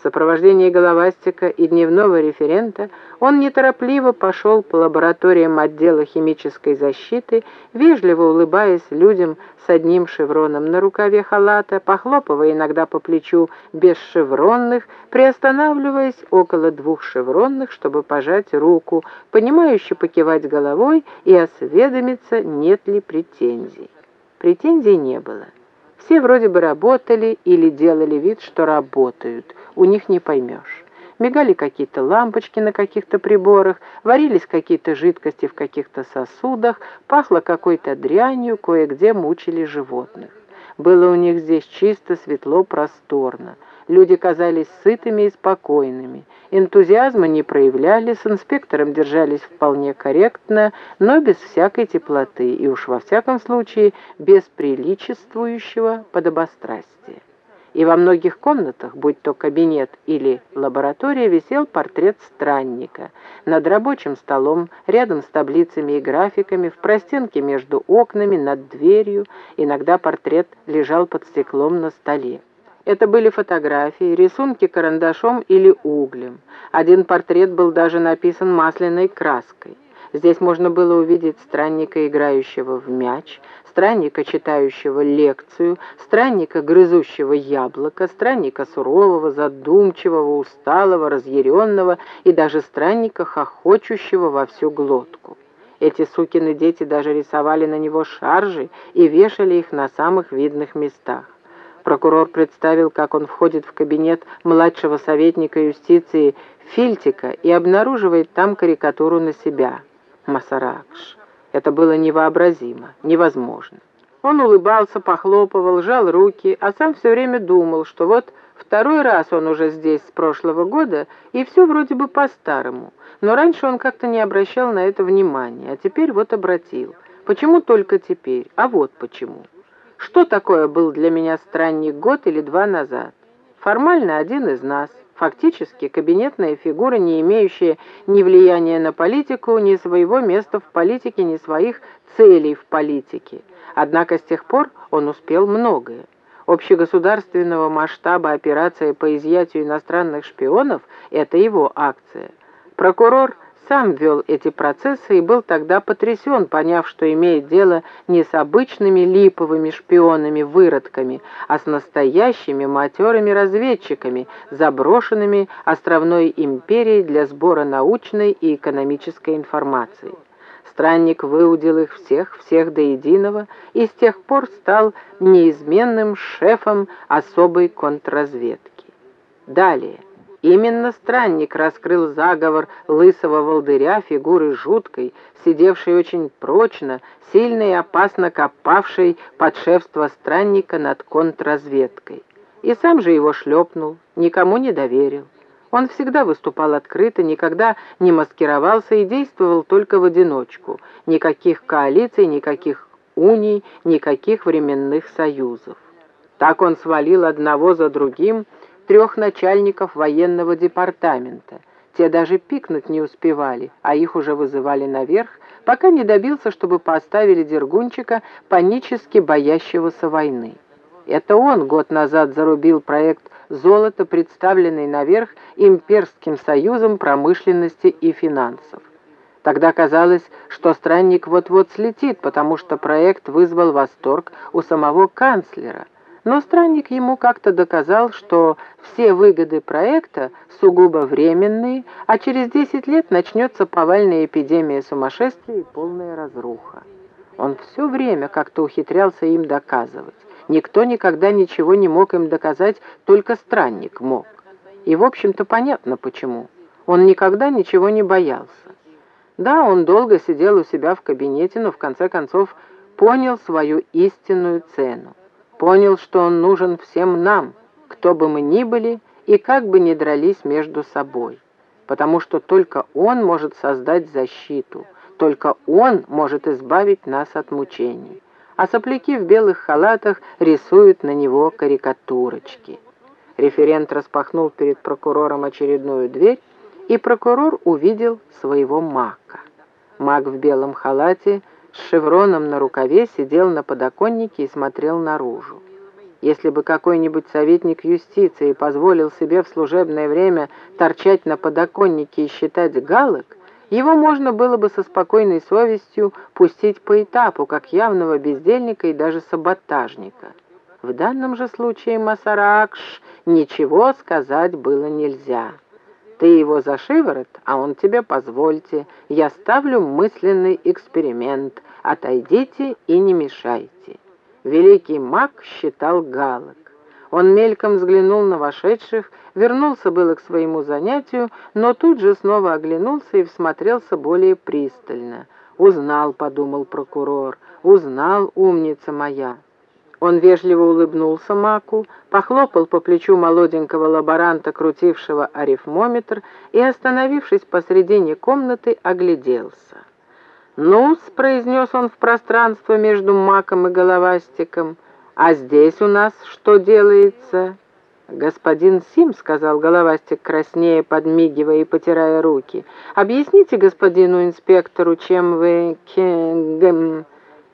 В сопровождении головастика и дневного референта он неторопливо пошел по лабораториям отдела химической защиты, вежливо улыбаясь людям с одним шевроном на рукаве халата, похлопывая иногда по плечу без шевронных, приостанавливаясь около двух шевронных, чтобы пожать руку, понимающе покивать головой и осведомиться, нет ли претензий. Претензий не было. Все вроде бы работали или делали вид, что работают. У них не поймешь. Мигали какие-то лампочки на каких-то приборах, варились какие-то жидкости в каких-то сосудах, пахло какой-то дрянью, кое-где мучили животных. Было у них здесь чисто, светло, просторно. Люди казались сытыми и спокойными. Энтузиазма не проявляли, с инспектором держались вполне корректно, но без всякой теплоты и уж во всяком случае без приличествующего подобострастия. И во многих комнатах, будь то кабинет или лаборатория, висел портрет странника. Над рабочим столом, рядом с таблицами и графиками, в простенке между окнами, над дверью, иногда портрет лежал под стеклом на столе. Это были фотографии, рисунки карандашом или углем. Один портрет был даже написан масляной краской. Здесь можно было увидеть странника, играющего в мяч, странника, читающего лекцию, странника, грызущего яблоко, странника сурового, задумчивого, усталого, разъяренного и даже странника, хохочущего во всю глотку. Эти сукины дети даже рисовали на него шаржи и вешали их на самых видных местах. Прокурор представил, как он входит в кабинет младшего советника юстиции Фильтика и обнаруживает там карикатуру на себя. Масаракш. Это было невообразимо, невозможно. Он улыбался, похлопывал, жал руки, а сам все время думал, что вот второй раз он уже здесь с прошлого года, и все вроде бы по-старому. Но раньше он как-то не обращал на это внимания, а теперь вот обратил. Почему только теперь? А вот почему. Что такое был для меня странник год или два назад? Формально один из нас, фактически кабинетная фигура, не имеющая ни влияния на политику, ни своего места в политике, ни своих целей в политике. Однако с тех пор он успел многое. Общегосударственного масштаба операция по изъятию иностранных шпионов – это его акция. Прокурор сам вел эти процессы и был тогда потрясен, поняв, что имеет дело не с обычными липовыми шпионами-выродками, а с настоящими матерыми разведчиками, заброшенными островной империей для сбора научной и экономической информации. Странник выудил их всех, всех до единого, и с тех пор стал неизменным шефом особой контрразведки. Далее. Именно странник раскрыл заговор лысого волдыря, фигуры жуткой, сидевшей очень прочно, сильно и опасно копавшей под шефство странника над контрразведкой. И сам же его шлепнул, никому не доверил. Он всегда выступал открыто, никогда не маскировался и действовал только в одиночку. Никаких коалиций, никаких уний, никаких временных союзов. Так он свалил одного за другим, трех начальников военного департамента. Те даже пикнуть не успевали, а их уже вызывали наверх, пока не добился, чтобы поставили Дергунчика, панически боящегося войны. Это он год назад зарубил проект «Золото», представленный наверх Имперским союзом промышленности и финансов. Тогда казалось, что странник вот-вот слетит, потому что проект вызвал восторг у самого канцлера – но странник ему как-то доказал, что все выгоды проекта сугубо временные, а через 10 лет начнется повальная эпидемия сумасшествия и полная разруха. Он все время как-то ухитрялся им доказывать. Никто никогда ничего не мог им доказать, только странник мог. И, в общем-то, понятно почему. Он никогда ничего не боялся. Да, он долго сидел у себя в кабинете, но в конце концов понял свою истинную цену. Понял, что он нужен всем нам, кто бы мы ни были и как бы ни дрались между собой. Потому что только он может создать защиту, только он может избавить нас от мучений. А сопляки в белых халатах рисуют на него карикатурочки. Референт распахнул перед прокурором очередную дверь, и прокурор увидел своего мака. Маг в белом халате с шевроном на рукаве сидел на подоконнике и смотрел наружу. Если бы какой-нибудь советник юстиции позволил себе в служебное время торчать на подоконнике и считать галок, его можно было бы со спокойной совестью пустить по этапу, как явного бездельника и даже саботажника. В данном же случае Масаракш ничего сказать было нельзя. Ты его за шиворот, а он тебе позвольте. Я ставлю мысленный эксперимент. Отойдите и не мешайте. Великий маг считал галок. Он мельком взглянул на вошедших, вернулся было к своему занятию, но тут же снова оглянулся и всмотрелся более пристально. «Узнал», — подумал прокурор, — «узнал, умница моя». Он вежливо улыбнулся Маку, похлопал по плечу молоденького лаборанта, крутившего арифмометр, и, остановившись посредине комнаты, огляделся. «Ну-с», — произнес он в пространство между Маком и Головастиком, — «а здесь у нас что делается?» «Господин Сим», — сказал Головастик краснее, подмигивая и потирая руки, — «объясните господину инспектору, чем вы...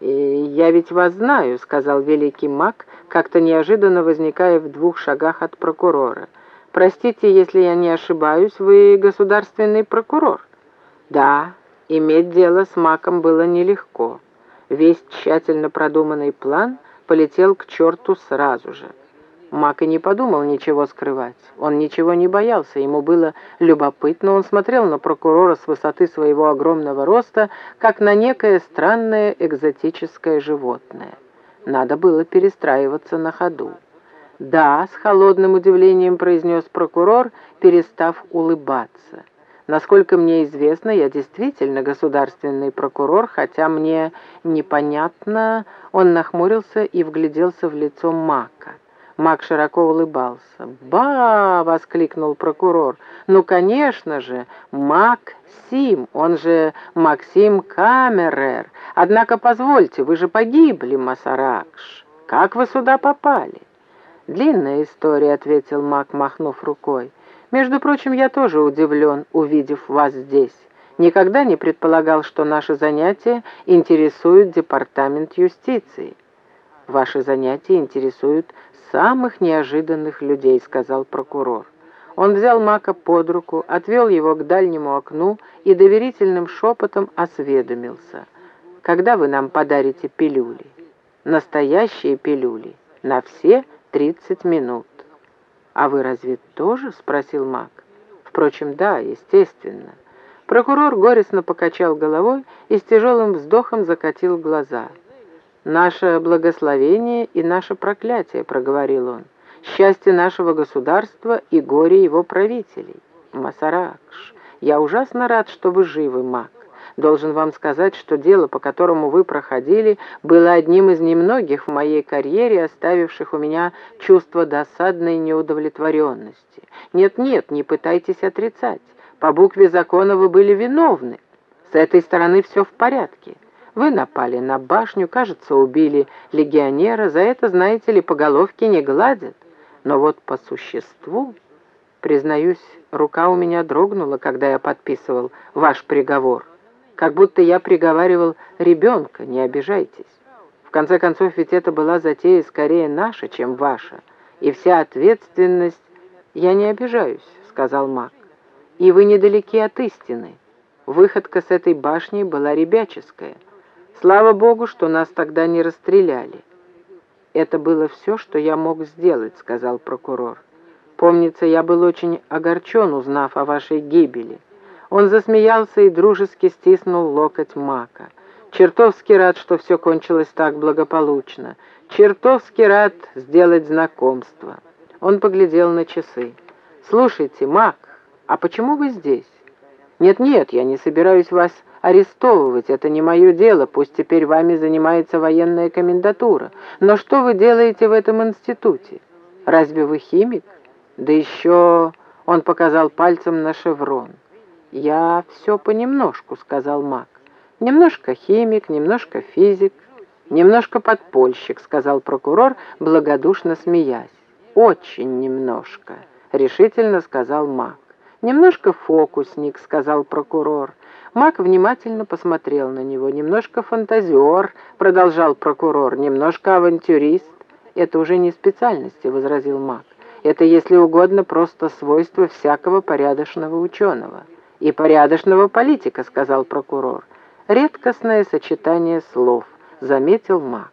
кенгем...» «Я ведь вас знаю», — сказал великий маг, как-то неожиданно возникая в двух шагах от прокурора. «Простите, если я не ошибаюсь, вы государственный прокурор?» «Да, иметь дело с маком было нелегко. Весь тщательно продуманный план полетел к черту сразу же. Мак и не подумал ничего скрывать. Он ничего не боялся, ему было любопытно. Он смотрел на прокурора с высоты своего огромного роста, как на некое странное экзотическое животное. Надо было перестраиваться на ходу. «Да», — с холодным удивлением произнес прокурор, перестав улыбаться. «Насколько мне известно, я действительно государственный прокурор, хотя мне непонятно...» Он нахмурился и вгляделся в лицо Мака. Мак широко улыбался. «Ба!» — воскликнул прокурор. «Ну, конечно же, Мак Сим, он же Максим Камерер. Однако, позвольте, вы же погибли, Масаракш. Как вы сюда попали?» «Длинная история», — ответил Мак, махнув рукой. «Между прочим, я тоже удивлен, увидев вас здесь. Никогда не предполагал, что наши занятия интересуют департамент юстиции». «Ваши занятия интересуют самых неожиданных людей», — сказал прокурор. Он взял Мака под руку, отвел его к дальнему окну и доверительным шепотом осведомился. «Когда вы нам подарите пилюли?» «Настоящие пилюли. На все тридцать минут». «А вы разве тоже?» — спросил Мак. «Впрочем, да, естественно». Прокурор горестно покачал головой и с тяжелым вздохом закатил глаза — «Наше благословение и наше проклятие», — проговорил он. «Счастье нашего государства и горе его правителей. Масаракш, я ужасно рад, что вы живы, маг. Должен вам сказать, что дело, по которому вы проходили, было одним из немногих в моей карьере, оставивших у меня чувство досадной неудовлетворенности. Нет-нет, не пытайтесь отрицать. По букве закона вы были виновны. С этой стороны все в порядке. Вы напали на башню, кажется, убили легионера, за это, знаете ли, по головке не гладят. Но вот по существу, признаюсь, рука у меня дрогнула, когда я подписывал ваш приговор. Как будто я приговаривал ребенка, не обижайтесь. В конце концов, ведь это была затея скорее наша, чем ваша. И вся ответственность... «Я не обижаюсь», — сказал маг. «И вы недалеки от истины. Выходка с этой башни была ребяческая». Слава Богу, что нас тогда не расстреляли. «Это было все, что я мог сделать», — сказал прокурор. «Помнится, я был очень огорчен, узнав о вашей гибели». Он засмеялся и дружески стиснул локоть Мака. «Чертовски рад, что все кончилось так благополучно. Чертовски рад сделать знакомство». Он поглядел на часы. «Слушайте, Мак, а почему вы здесь?» «Нет-нет, я не собираюсь вас арестовывать. Это не мое дело, пусть теперь вами занимается военная комендатура. Но что вы делаете в этом институте? Разве вы химик? Да еще он показал пальцем на шеврон. «Я все понемножку», — сказал маг. «Немножко химик, немножко физик, немножко подпольщик», — сказал прокурор, благодушно смеясь. «Очень немножко», — решительно сказал маг. «Немножко фокусник», — сказал прокурор. Мак внимательно посмотрел на него. «Немножко фантазер», — продолжал прокурор, — «немножко авантюрист». это уже не специальности», — возразил маг. «Это, если угодно, просто свойство всякого порядочного ученого». «И порядочного политика», — сказал прокурор. «Редкостное сочетание слов», — заметил маг.